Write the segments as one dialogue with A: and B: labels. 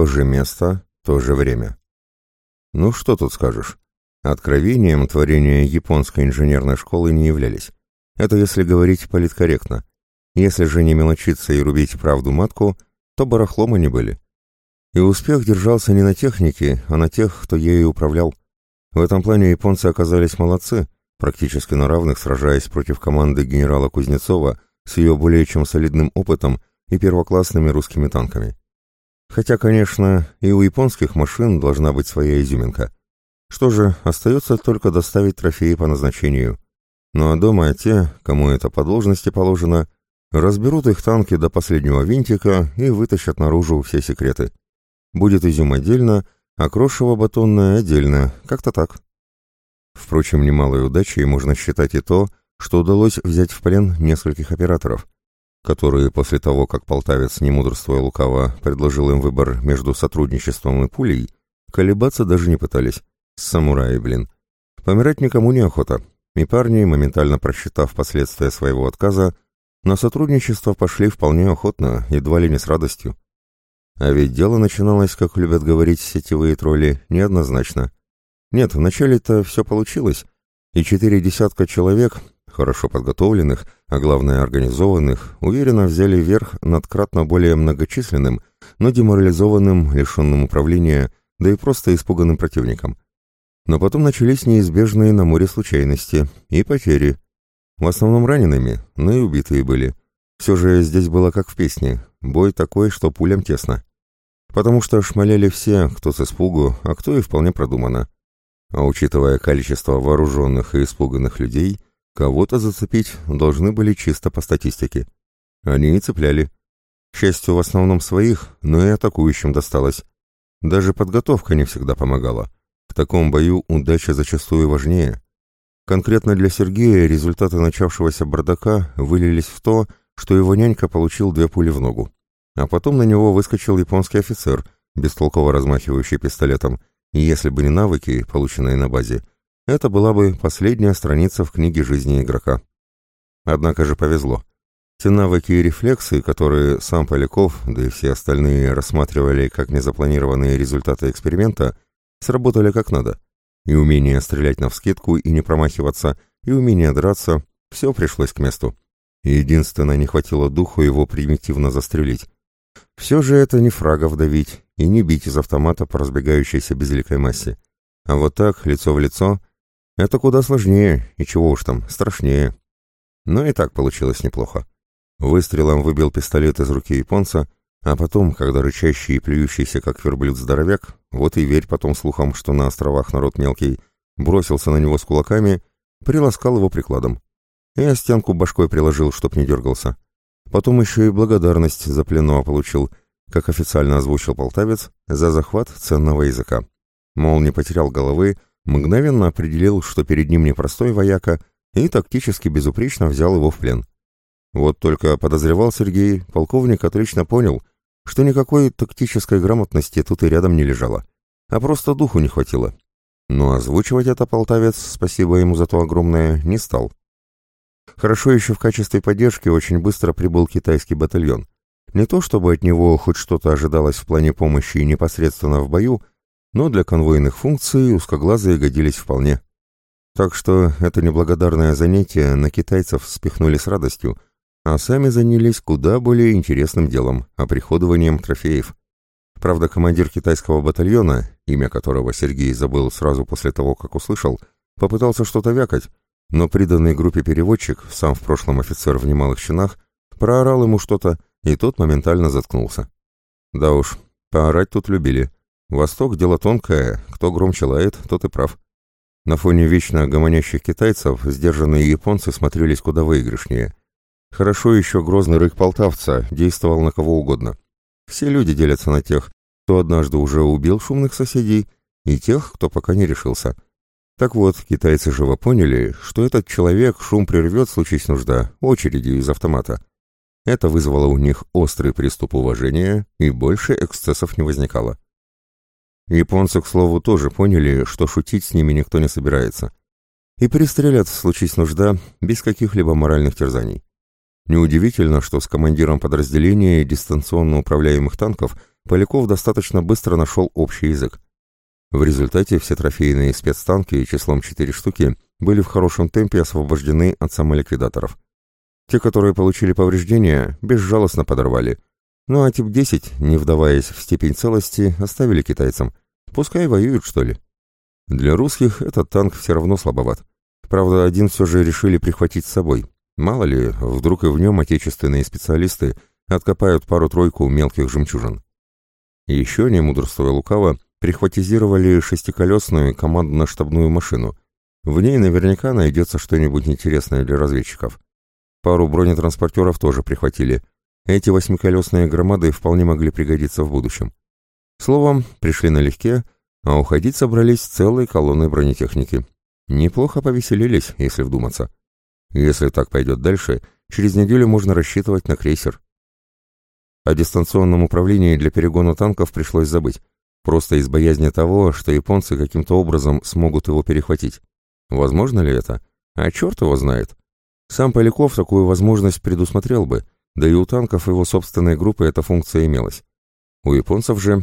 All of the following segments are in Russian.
A: То же место, то же время. Ну что тут скажешь? Откровением творения японской инженерной школы не являлись. Это если говорить политкорректно. Если же не мелочиться и рубить правду матку, то барахлом они были. И успех держался не на технике, а на тех, кто ею управлял. В этом плане японцы оказались молодцы, практически на равных сражаясь против команды генерала Кузнецова с ее более чем солидным опытом и первоклассными русскими танками. Хотя, конечно, и у японских машин должна быть своя изюминка. Что же, остается только доставить трофеи по назначению. Ну а дома те, кому это по должности положено, разберут их танки до последнего винтика и вытащат наружу все секреты. Будет изюм отдельно, а крошево батонное отдельно, как-то так. Впрочем, немалой удачей можно считать и то, что удалось взять в плен нескольких операторов – которые после того, как полтавец, не мудрствуя лукаво, предложил им выбор между сотрудничеством и пулей, колебаться даже не пытались. Самураи, блин. Помирать никому не охота, и парни, моментально просчитав последствия своего отказа, на сотрудничество пошли вполне охотно, едва ли не с радостью. А ведь дело начиналось, как любят говорить сетевые тролли, неоднозначно. Нет, вначале-то все получилось, и четыре десятка человек, хорошо подготовленных, а главное организованных, уверенно взяли верх над кратно более многочисленным, но деморализованным, лишенным управления, да и просто испуганным противником. Но потом начались неизбежные на море случайности и потери. В основном ранеными, но и убитые были. Все же здесь было как в песне, бой такой, что пулям тесно. Потому что шмаляли все, кто с испугу, а кто и вполне продуманно. А учитывая количество вооруженных и испуганных людей – Кого-то зацепить должны были чисто по статистике. Они и цепляли. К счастью, в основном своих, но и атакующим досталось. Даже подготовка не всегда помогала. В таком бою удача зачастую важнее. Конкретно для Сергея результаты начавшегося бардака вылились в то, что его нянька получил две пули в ногу. А потом на него выскочил японский офицер, бестолково размахивающий пистолетом, и если бы не навыки, полученные на базе, это была бы последняя страница в книге жизни игрока. Однако же повезло. Те навыки и рефлексы, которые сам Поляков, да и все остальные рассматривали как незапланированные результаты эксперимента, сработали как надо. И умение стрелять навскидку и не промахиваться, и умение драться — все пришлось к месту. И единственное, не хватило духу его примитивно застрелить. Все же это не фрагов давить и не бить из автомата по разбегающейся безликой массе. А вот так, лицо в лицо, это куда сложнее, и чего уж там, страшнее. Но и так получилось неплохо. Выстрелом выбил пистолет из руки японца, а потом, когда рычащий и плюющийся, как верблюд здоровяк, вот и верь потом слухам, что на островах народ мелкий, бросился на него с кулаками, приласкал его прикладом. И о стенку башкой приложил, чтоб не дергался. Потом еще и благодарность за пленного получил, как официально озвучил полтавец, за захват ценного языка. Мол, не потерял головы, мгновенно определил, что перед ним непростой вояка, и тактически безупречно взял его в плен. Вот только подозревал Сергей, полковник отлично понял, что никакой тактической грамотности тут и рядом не лежало, а просто духу не хватило. Но озвучивать это полтавец, спасибо ему за то огромное, не стал. Хорошо еще в качестве поддержки очень быстро прибыл китайский батальон. Не то чтобы от него хоть что-то ожидалось в плане помощи непосредственно в бою, но для конвойных функций узкоглазые годились вполне. Так что это неблагодарное занятие на китайцев спихнули с радостью, а сами занялись куда более интересным делом – оприходованием трофеев. Правда, командир китайского батальона, имя которого Сергей забыл сразу после того, как услышал, попытался что-то вякать, но приданный группе переводчик, сам в прошлом офицер в немалых чинах, проорал ему что-то, и тот моментально заткнулся. Да уж, поорать тут любили – Восток – дело тонкое, кто громче лает, тот и прав. На фоне вечно гомонящих китайцев сдержанные японцы смотрелись куда выигрышнее. Хорошо еще грозный рык полтавца действовал на кого угодно. Все люди делятся на тех, кто однажды уже убил шумных соседей, и тех, кто пока не решился. Так вот, китайцы живо поняли, что этот человек шум прервет, случись нужда, очередью из автомата. Это вызвало у них острый приступ уважения, и больше эксцессов не возникало. Японцы, к слову, тоже поняли, что шутить с ними никто не собирается. И пристрелят, случись нужда, без каких-либо моральных терзаний. Неудивительно, что с командиром подразделения дистанционно управляемых танков Поляков достаточно быстро нашел общий язык. В результате все трофейные спецтанки числом 4 штуки были в хорошем темпе освобождены от самоликвидаторов. Те, которые получили повреждения, безжалостно подорвали. Ну а тип 10, не вдаваясь в степень целости, оставили китайцам. Пускай воюют, что ли. Для русских этот танк все равно слабоват. Правда, один все же решили прихватить с собой. Мало ли, вдруг и в нем отечественные специалисты откопают пару-тройку мелких жемчужин. Еще, не мудрствуя лукаво, прихватизировали шестиколесную командно-штабную машину. В ней наверняка найдется что-нибудь интересное для разведчиков. Пару бронетранспортеров тоже прихватили. Эти восьмиколесные громады вполне могли пригодиться в будущем. Словом, пришли налегке, а уходить собрались целой колонной бронетехники. Неплохо повеселились, если вдуматься. Если так пойдет дальше, через неделю можно рассчитывать на крейсер. О дистанционном управлении для перегона танков пришлось забыть, просто из боязни того, что японцы каким-то образом смогут его перехватить. Возможно ли это? А черт его знает. Сам Поляков такую возможность предусмотрел бы, да и у танков его собственной группы эта функция имелась. У японцев же...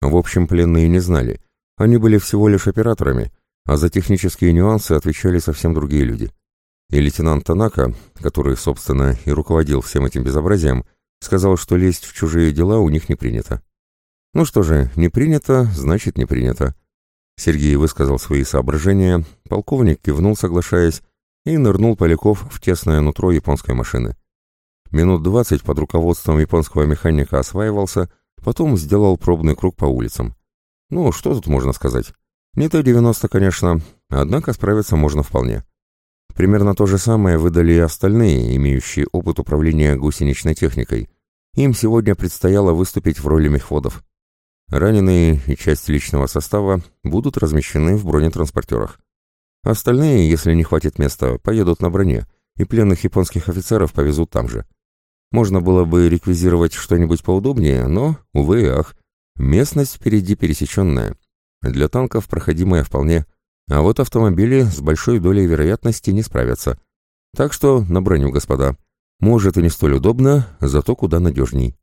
A: В общем, пленные не знали. Они были всего лишь операторами, а за технические нюансы отвечали совсем другие люди. И лейтенант Танака, который, собственно, и руководил всем этим безобразием, сказал, что лезть в чужие дела у них не принято. Ну что же, не принято, значит не принято. Сергей высказал свои соображения, полковник кивнул, соглашаясь, и нырнул Поляков в тесное нутро японской машины. Минут двадцать под руководством японского механика осваивался, потом сделал пробный круг по улицам. Ну, что тут можно сказать? Не то 90, конечно, однако справиться можно вполне. Примерно то же самое выдали и остальные, имеющие опыт управления гусеничной техникой. Им сегодня предстояло выступить в роли мехводов. Раненые и часть личного состава будут размещены в бронетранспортерах. Остальные, если не хватит места, поедут на броне, и пленных японских офицеров повезут там же. Можно было бы реквизировать что-нибудь поудобнее, но, увы и ах, местность впереди пересеченная. Для танков проходимая вполне, а вот автомобили с большой долей вероятности не справятся. Так что на броню, господа. Может и не столь удобно, зато куда надежней.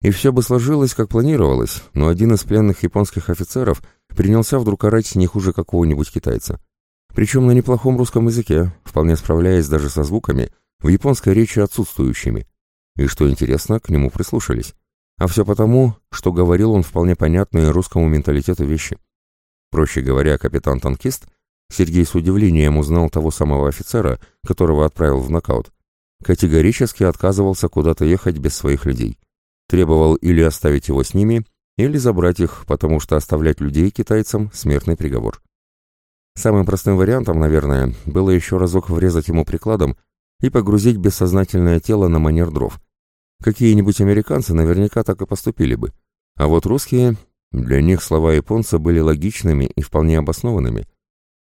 A: И все бы сложилось, как планировалось, но один из пленных японских офицеров принялся вдруг орать не хуже какого-нибудь китайца. Причем на неплохом русском языке, вполне справляясь даже со звуками, в японской речи отсутствующими. И что интересно, к нему прислушались. А все потому, что говорил он вполне понятные русскому менталитету вещи. Проще говоря, капитан-танкист, Сергей с удивлением узнал того самого офицера, которого отправил в нокаут, категорически отказывался куда-то ехать без своих людей. Требовал или оставить его с ними, или забрать их, потому что оставлять людей китайцам – смертный приговор. Самым простым вариантом, наверное, было еще разок врезать ему прикладом и погрузить бессознательное тело на манер дров. Какие-нибудь американцы наверняка так и поступили бы. А вот русские, для них слова японца были логичными и вполне обоснованными.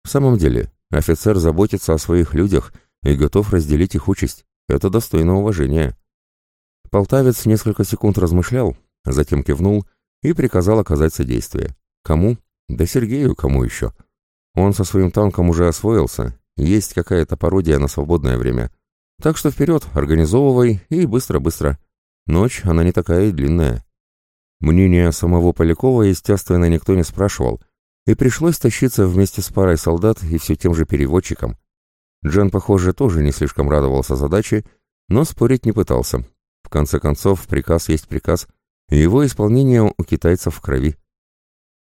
A: В самом деле, офицер заботится о своих людях и готов разделить их участь. Это достойно уважения. Полтавец несколько секунд размышлял, затем кивнул и приказал оказать содействие. Кому? Да Сергею кому еще? Он со своим танком уже освоился, есть какая-то пародия на свободное время. Так что вперед, организовывай и быстро-быстро. Ночь, она не такая и длинная. Мнение самого Полякова, естественно, никто не спрашивал, и пришлось тащиться вместе с парой солдат и все тем же переводчиком. Джен, похоже, тоже не слишком радовался задаче, но спорить не пытался. В конце концов, приказ есть приказ, и его исполнение у китайцев в крови.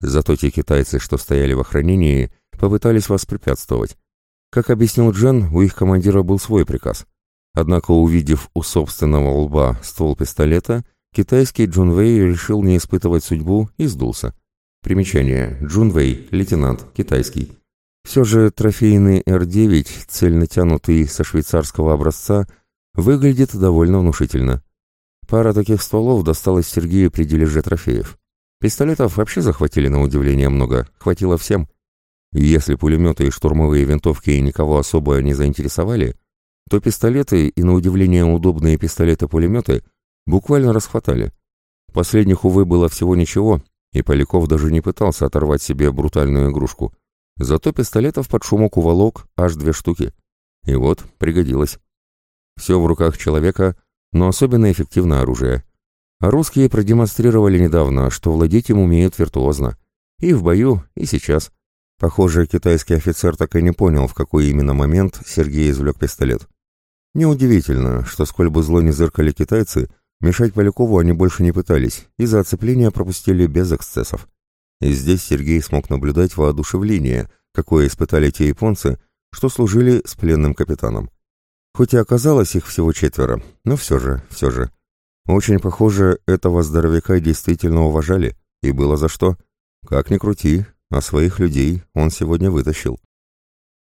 A: Зато те китайцы, что стояли в охранении, попытались воспрепятствовать. Как объяснил Джен, у их командира был свой приказ. Однако, увидев у собственного лба ствол пистолета, китайский Джун Вэй решил не испытывать судьбу и сдулся. Примечание. Джун Вэй, лейтенант, китайский. Все же трофейный Р-9, цельно тянутый со швейцарского образца, выглядит довольно внушительно. Пара таких стволов досталась Сергею при дележе трофеев. Пистолетов вообще захватили на удивление много, хватило всем. Если пулеметы и штурмовые винтовки никого особо не заинтересовали, то пистолеты и, на удивление, удобные пистолеты-пулеметы буквально расхватали. Последних, увы, было всего ничего, и Поляков даже не пытался оторвать себе брутальную игрушку. Зато пистолетов под шумок уволок аж две штуки. И вот, пригодилось. Все в руках человека, но особенно эффективное оружие. А русские продемонстрировали недавно, что владеть им умеют виртуозно. И в бою, и сейчас. Похоже, китайский офицер так и не понял, в какой именно момент Сергей извлек пистолет. Неудивительно, что сколь бы зло не зыркали китайцы, мешать Полякову они больше не пытались, и за оцепление пропустили без эксцессов. И здесь Сергей смог наблюдать воодушевление, какое испытали те японцы, что служили с пленным капитаном. Хоть и оказалось их всего четверо, но все же, все же. Очень похоже, этого здоровяка действительно уважали, и было за что. Как ни крути, а своих людей он сегодня вытащил.